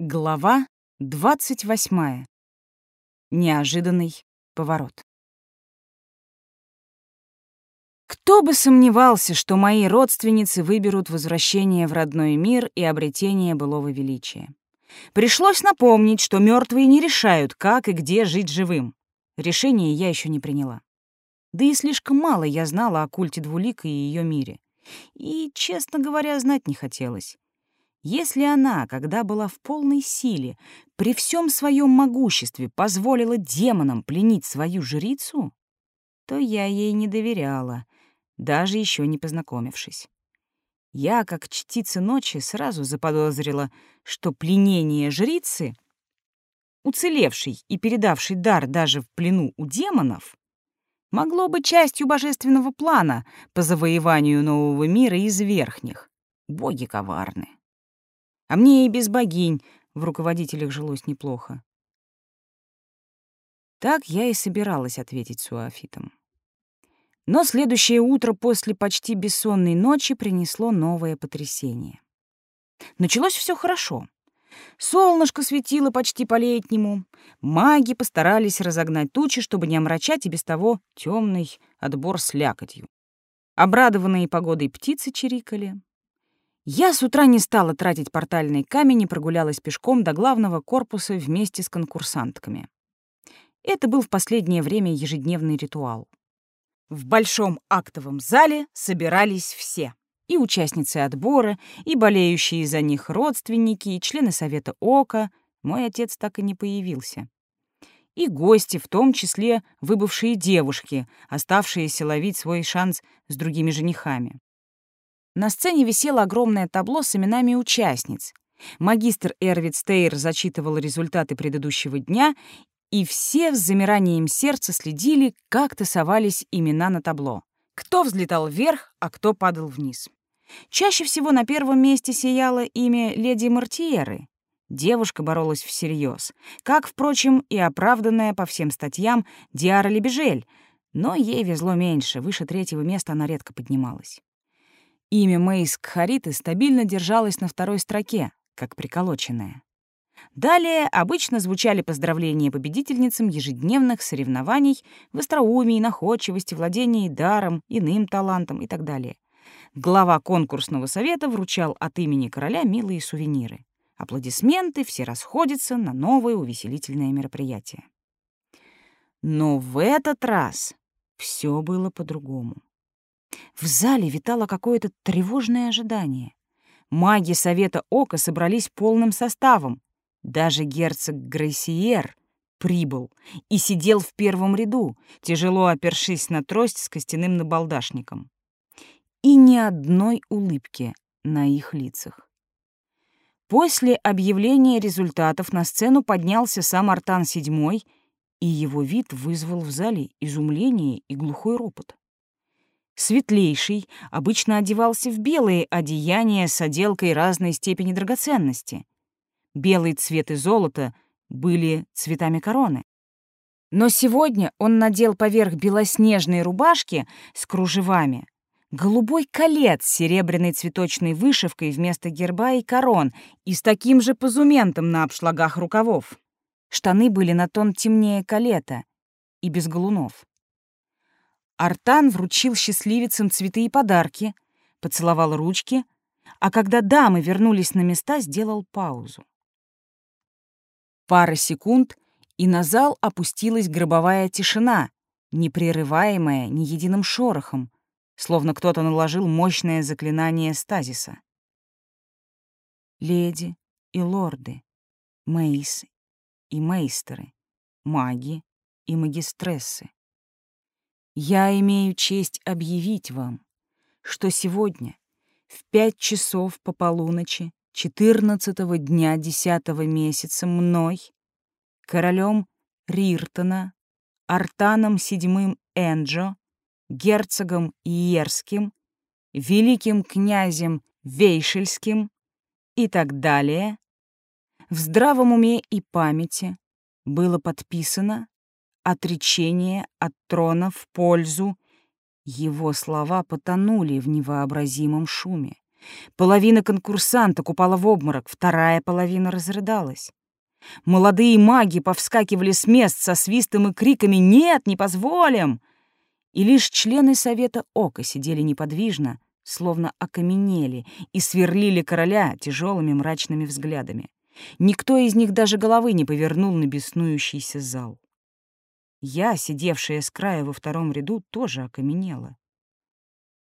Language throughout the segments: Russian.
Глава 28. Неожиданный поворот. Кто бы сомневался, что мои родственницы выберут возвращение в родной мир и обретение былого величия. Пришлось напомнить, что мертвые не решают, как и где жить живым. Решение я еще не приняла. Да и слишком мало я знала о культе Двулика и ее мире. И, честно говоря, знать не хотелось. Если она, когда была в полной силе, при всем своем могуществе позволила демонам пленить свою жрицу, то я ей не доверяла, даже еще не познакомившись. Я, как чтица ночи, сразу заподозрила, что пленение жрицы, уцелевшей и передавшей дар даже в плену у демонов, могло быть частью божественного плана по завоеванию нового мира из верхних. Боги коварны. А мне и без богинь в руководителях жилось неплохо. Так я и собиралась ответить суафитам. Но следующее утро после почти бессонной ночи принесло новое потрясение. Началось все хорошо. Солнышко светило почти по-летнему. Маги постарались разогнать тучи, чтобы не омрачать и без того темный отбор с лякотью. Обрадованные погодой птицы чирикали. Я с утра не стала тратить портальный камень и прогулялась пешком до главного корпуса вместе с конкурсантками. Это был в последнее время ежедневный ритуал. В большом актовом зале собирались все. И участницы отбора, и болеющие за них родственники, и члены Совета Ока. Мой отец так и не появился. И гости, в том числе выбывшие девушки, оставшиеся ловить свой шанс с другими женихами. На сцене висело огромное табло с именами участниц. Магистр Эрвид Стейр зачитывал результаты предыдущего дня, и все с замиранием сердца следили, как тасовались имена на табло. Кто взлетал вверх, а кто падал вниз. Чаще всего на первом месте сияло имя леди Мартиеры. Девушка боролась всерьез, как, впрочем, и оправданная по всем статьям Диара Лебежель, но ей везло меньше, выше третьего места она редко поднималась. Имя Мэйс Кхариты стабильно держалось на второй строке, как приколоченное. Далее обычно звучали поздравления победительницам ежедневных соревнований в остроумии, находчивости, владении даром, иным талантом и так далее. Глава конкурсного совета вручал от имени короля милые сувениры. Аплодисменты, все расходятся на новое увеселительное мероприятие. Но в этот раз все было по-другому. В зале витало какое-то тревожное ожидание. Маги Совета Ока собрались полным составом. Даже герцог Грейсиер прибыл и сидел в первом ряду, тяжело опершись на трость с костяным набалдашником и ни одной улыбки на их лицах. После объявления результатов на сцену поднялся сам Артан VII, и его вид вызвал в зале изумление и глухой ропот. Светлейший обычно одевался в белые одеяния с отделкой разной степени драгоценности. Белый цвет и золото были цветами короны. Но сегодня он надел поверх белоснежной рубашки с кружевами голубой колец с серебряной цветочной вышивкой вместо герба и корон и с таким же позументом на обшлагах рукавов. Штаны были на тон темнее колета и без галунов. Артан вручил счастливицам цветы и подарки, поцеловал ручки, а когда дамы вернулись на места, сделал паузу. Пара секунд, и на зал опустилась гробовая тишина, непрерываемая ни единым шорохом, словно кто-то наложил мощное заклинание стазиса. Леди и лорды, мейсы и мейстеры, маги и магистрессы. Я имею честь объявить вам, что сегодня в пять часов по полуночи четырнадцатого дня десятого месяца мной, королем Риртона, Артаном седьмым Энджо, герцогом Иерским, великим князем Вейшельским и так далее, в здравом уме и памяти было подписано отречение от трона в пользу его слова потонули в невообразимом шуме. Половина конкурсанток упала в обморок, вторая половина разрыдалась. Молодые маги повскакивали с мест со свистом и криками «Нет, не позволим!» И лишь члены Совета Ока сидели неподвижно, словно окаменели, и сверлили короля тяжелыми мрачными взглядами. Никто из них даже головы не повернул на беснующийся зал. Я, сидевшая с края во втором ряду, тоже окаменела.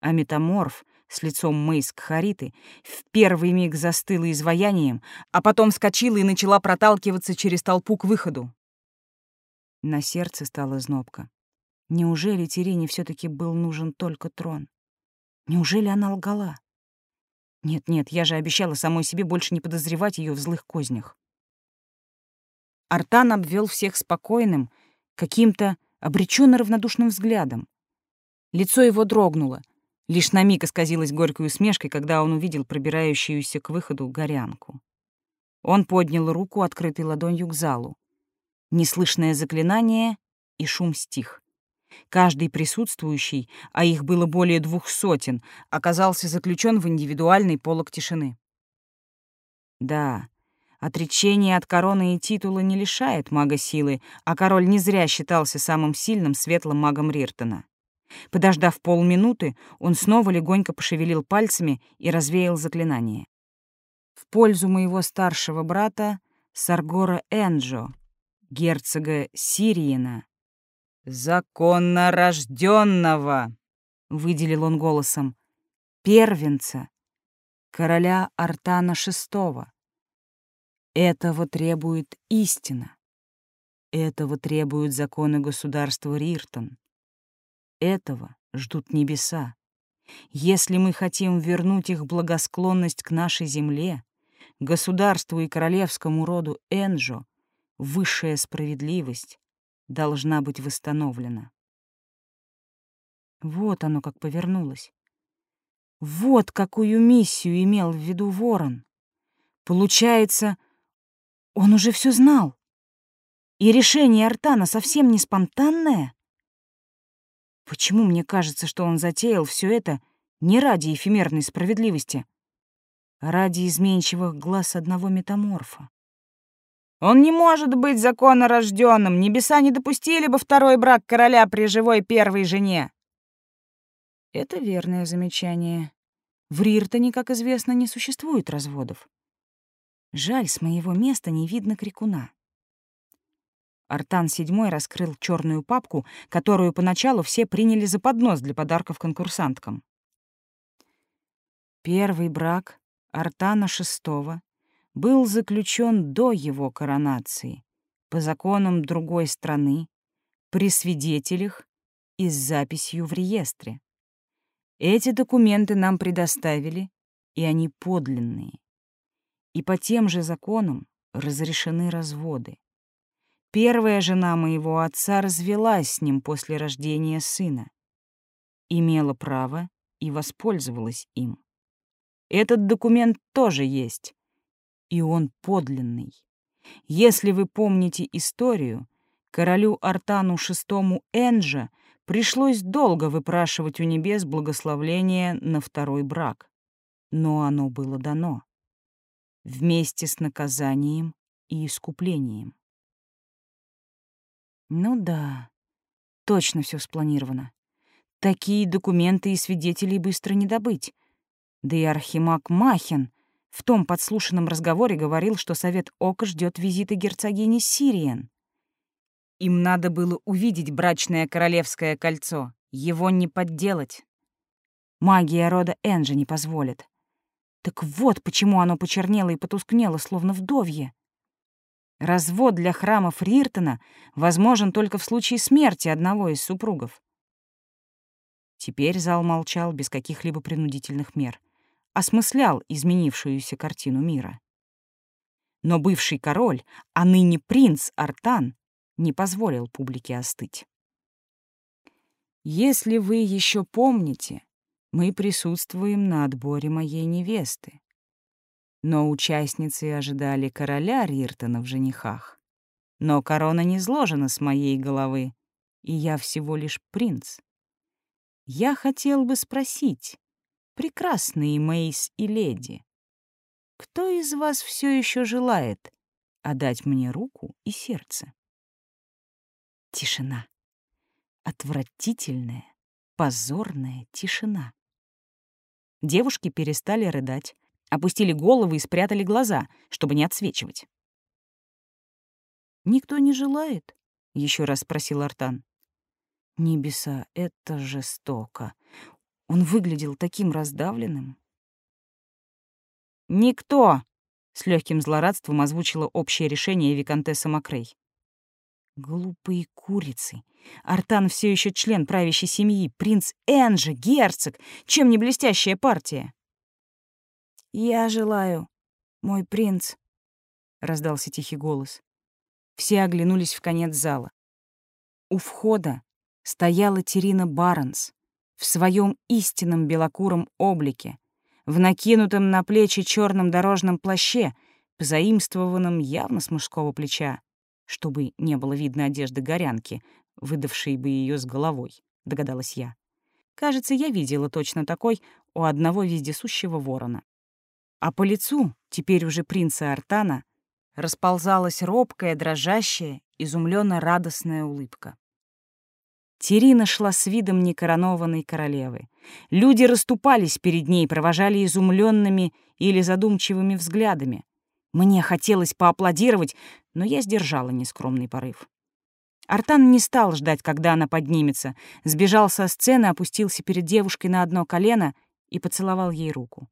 А метаморф с лицом Мэйс Хариты в первый миг застыла изваянием, а потом вскочила и начала проталкиваться через толпу к выходу. На сердце стала знобка. Неужели Терине все таки был нужен только трон? Неужели она лгала? Нет-нет, я же обещала самой себе больше не подозревать ее в злых кознях. Артан обвел всех спокойным, каким-то обреченно равнодушным взглядом. Лицо его дрогнуло — Лишь на миг исказилась горькой усмешкой, когда он увидел пробирающуюся к выходу горянку. Он поднял руку, открытой ладонью к залу. Неслышное заклинание, и шум стих. Каждый присутствующий, а их было более двух сотен, оказался заключен в индивидуальный полог тишины. Да, отречение от короны и титула не лишает мага силы, а король не зря считался самым сильным светлым магом Риртона. Подождав полминуты, он снова легонько пошевелил пальцами и развеял заклинание. В пользу моего старшего брата Саргора Энджо, герцога Сириена. «Законно рожденного!» — выделил он голосом. «Первенца, короля Артана VI. Этого требует истина. Этого требуют законы государства Риртон. Этого ждут небеса. Если мы хотим вернуть их благосклонность к нашей земле, государству и королевскому роду Энджо, высшая справедливость должна быть восстановлена. Вот оно как повернулось. Вот какую миссию имел в виду ворон. Получается, он уже все знал. И решение Артана совсем не спонтанное? Почему мне кажется, что он затеял все это не ради эфемерной справедливости, а ради изменчивых глаз одного метаморфа? Он не может быть законорожденным. Небеса не допустили бы второй брак короля при живой первой жене. Это верное замечание. В Риртоне, как известно, не существует разводов. Жаль, с моего места не видно крикуна. Артан VII раскрыл черную папку, которую поначалу все приняли за поднос для подарков конкурсанткам. Первый брак Артана VI был заключен до его коронации, по законам другой страны, при свидетелях и с записью в реестре. Эти документы нам предоставили, и они подлинные. И по тем же законам разрешены разводы. Первая жена моего отца развелась с ним после рождения сына. Имела право и воспользовалась им. Этот документ тоже есть, и он подлинный. Если вы помните историю, королю Артану VI Энджа пришлось долго выпрашивать у небес благословление на второй брак, но оно было дано вместе с наказанием и искуплением. Ну да, точно все спланировано. Такие документы и свидетелей быстро не добыть. Да и архимаг Махин в том подслушанном разговоре говорил, что совет Ока ждет визита герцогини Сириен. Им надо было увидеть брачное королевское кольцо. Его не подделать. Магия рода Энджи не позволит. Так вот почему оно почернело и потускнело, словно вдовье. Развод для храмов Риртона возможен только в случае смерти одного из супругов. Теперь зал молчал без каких-либо принудительных мер, осмыслял изменившуюся картину мира. Но бывший король, а ныне принц Артан, не позволил публике остыть. «Если вы еще помните, мы присутствуем на отборе моей невесты но участницы ожидали короля Риртона в женихах. Но корона не сложена с моей головы, и я всего лишь принц. Я хотел бы спросить, Прекрасные Мейс и леди, кто из вас все еще желает отдать мне руку и сердце? Тишина. Отвратительная, позорная тишина. Девушки перестали рыдать, опустили головы и спрятали глаза, чтобы не отсвечивать. «Никто не желает?» — еще раз спросил Артан. «Небеса, это жестоко. Он выглядел таким раздавленным». «Никто!» — с легким злорадством озвучила общее решение виконтесса Макрей. Глупые курицы. Артан все еще член правящей семьи, принц Энджи, герцог, чем не блестящая партия. «Я желаю, мой принц», — раздался тихий голос. Все оглянулись в конец зала. У входа стояла Терина Барнс в своем истинном белокуром облике, в накинутом на плечи черном дорожном плаще, позаимствованном явно с мужского плеча, чтобы не было видно одежды горянки, выдавшей бы ее с головой, догадалась я. Кажется, я видела точно такой у одного вездесущего ворона. А по лицу, теперь уже принца Артана, расползалась робкая, дрожащая, изумленно радостная улыбка. Терина шла с видом некоронованной королевы. Люди расступались перед ней, провожали изумленными или задумчивыми взглядами. Мне хотелось поаплодировать, но я сдержала нескромный порыв. Артан не стал ждать, когда она поднимется, сбежал со сцены, опустился перед девушкой на одно колено и поцеловал ей руку.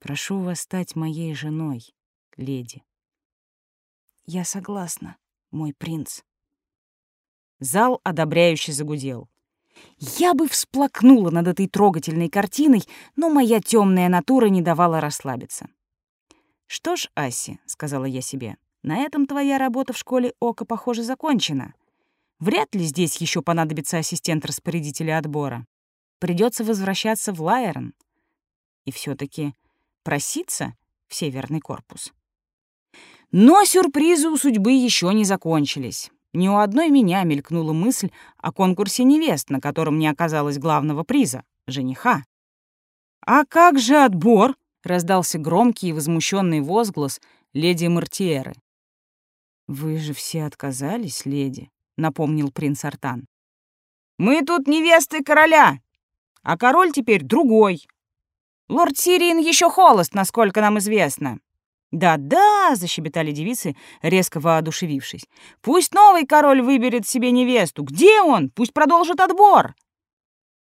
«Прошу вас стать моей женой, леди». «Я согласна, мой принц», Зал одобряюще загудел. Я бы всплакнула над этой трогательной картиной, но моя темная натура не давала расслабиться. «Что ж, Аси», — сказала я себе, — «на этом твоя работа в школе Ока, похоже, закончена. Вряд ли здесь еще понадобится ассистент распорядителя отбора. Придется возвращаться в Лайерн. И все таки проситься в Северный корпус». Но сюрпризы у судьбы еще не закончились. Ни у одной меня мелькнула мысль о конкурсе невест, на котором не оказалось главного приза — жениха. «А как же отбор?» — раздался громкий и возмущенный возглас леди Мартиеры. «Вы же все отказались, леди», — напомнил принц Артан. «Мы тут невесты короля, а король теперь другой. Лорд Сириен еще холост, насколько нам известно. «Да-да», — защебетали девицы, резко воодушевившись. «Пусть новый король выберет себе невесту. Где он? Пусть продолжит отбор!»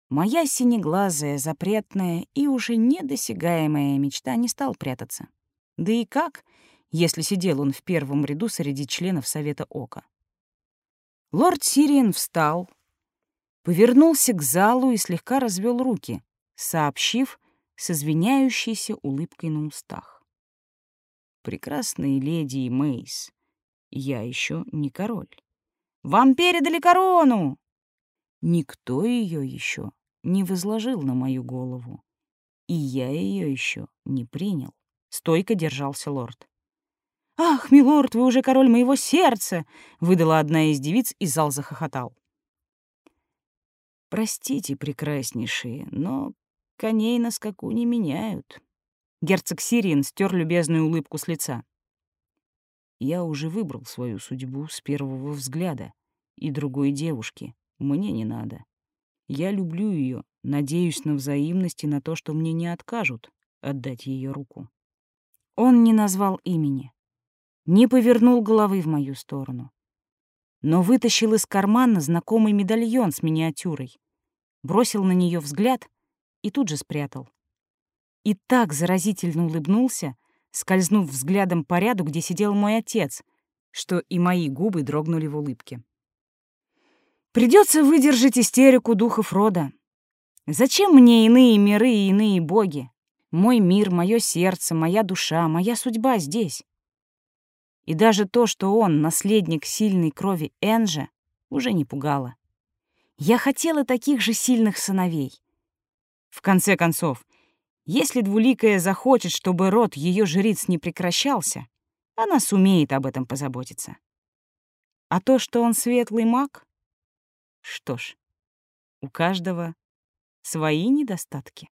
Моя синеглазая, запретная и уже недосягаемая мечта не стал прятаться. Да и как, если сидел он в первом ряду среди членов Совета Ока? Лорд Сириен встал, повернулся к залу и слегка развел руки, сообщив с извиняющейся улыбкой на устах прекрасные леди и Мейс, я еще не король. Вам передали корону! Никто ее еще не возложил на мою голову, и я ее еще не принял. Стойко держался лорд. «Ах, милорд, вы уже король моего сердца!» — выдала одна из девиц, и зал захохотал. «Простите, прекраснейшие, но коней на скаку не меняют», Герцог Сириен стер любезную улыбку с лица. «Я уже выбрал свою судьбу с первого взгляда, и другой девушки мне не надо. Я люблю ее, надеюсь на взаимность и на то, что мне не откажут отдать ее руку». Он не назвал имени, не повернул головы в мою сторону, но вытащил из кармана знакомый медальон с миниатюрой, бросил на нее взгляд и тут же спрятал и так заразительно улыбнулся, скользнув взглядом по ряду, где сидел мой отец, что и мои губы дрогнули в улыбке. Придется выдержать истерику духов рода. Зачем мне иные миры и иные боги? Мой мир, мое сердце, моя душа, моя судьба здесь. И даже то, что он наследник сильной крови Энжа, уже не пугало. Я хотела таких же сильных сыновей. В конце концов, если Двуликая захочет, чтобы род ее жриц не прекращался, она сумеет об этом позаботиться. А то, что он светлый маг, что ж, у каждого свои недостатки.